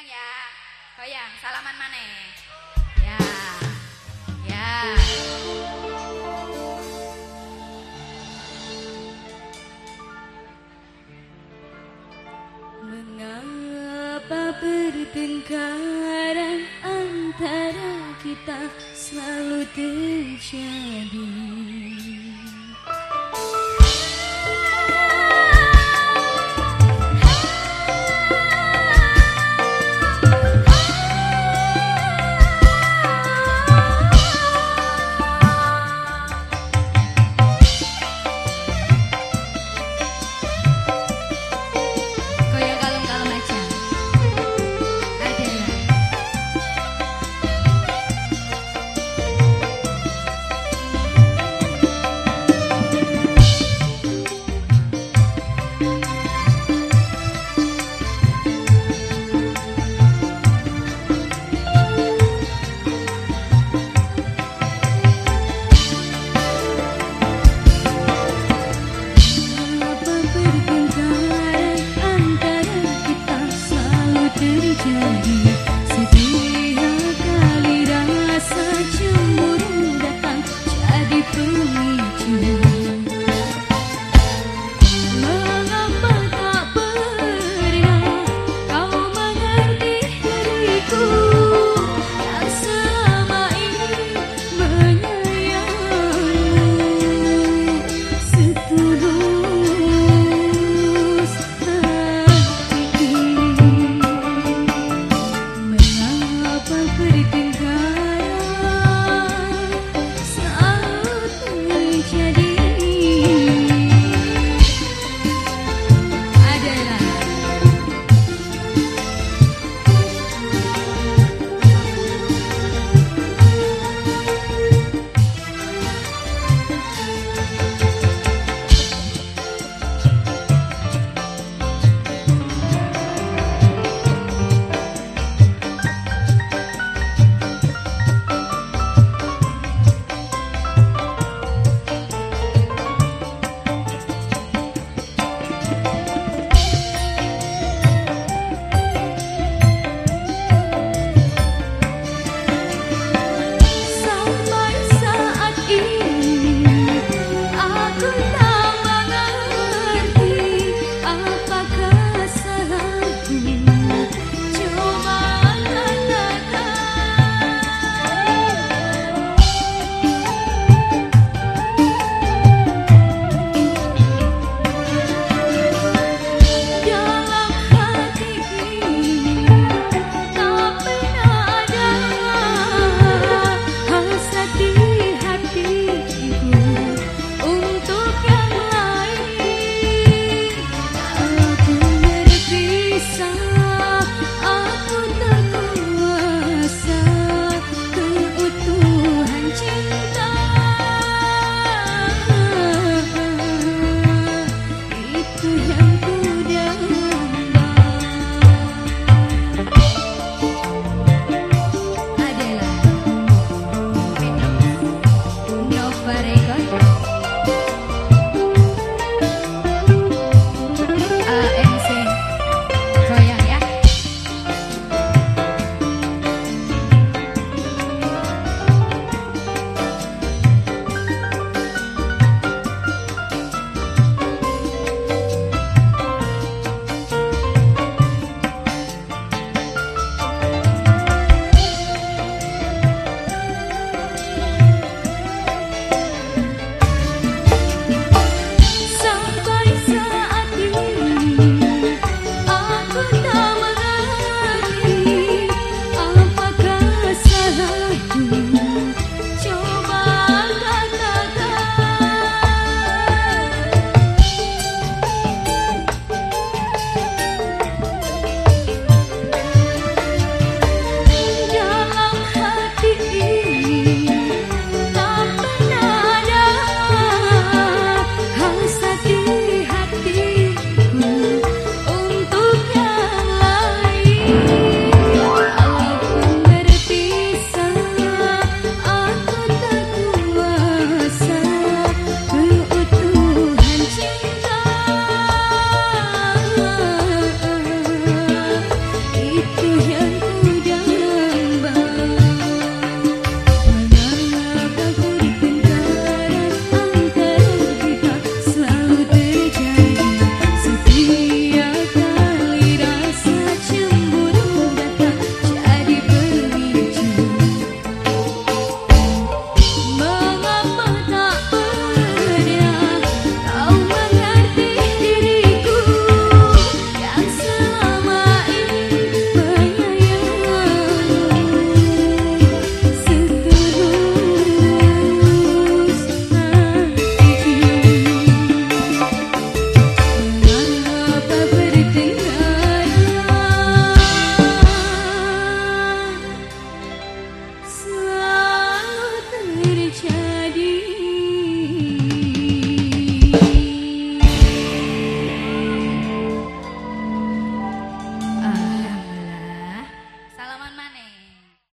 Goyang ya. Goyang, salaman mana? Ya. Ya. Mengapa pertengkaran antara kita selalu terjadi?